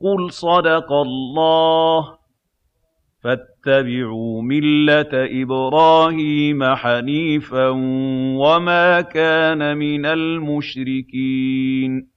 قُلْ صَدَقَ اللَّهُ ۗ فَاتَّبِعُوا مِلَّةَ إِبْرَاهِيمَ حَنِيفًا ۖ وَمَا كَانَ مِنَ الْمُشْرِكِينَ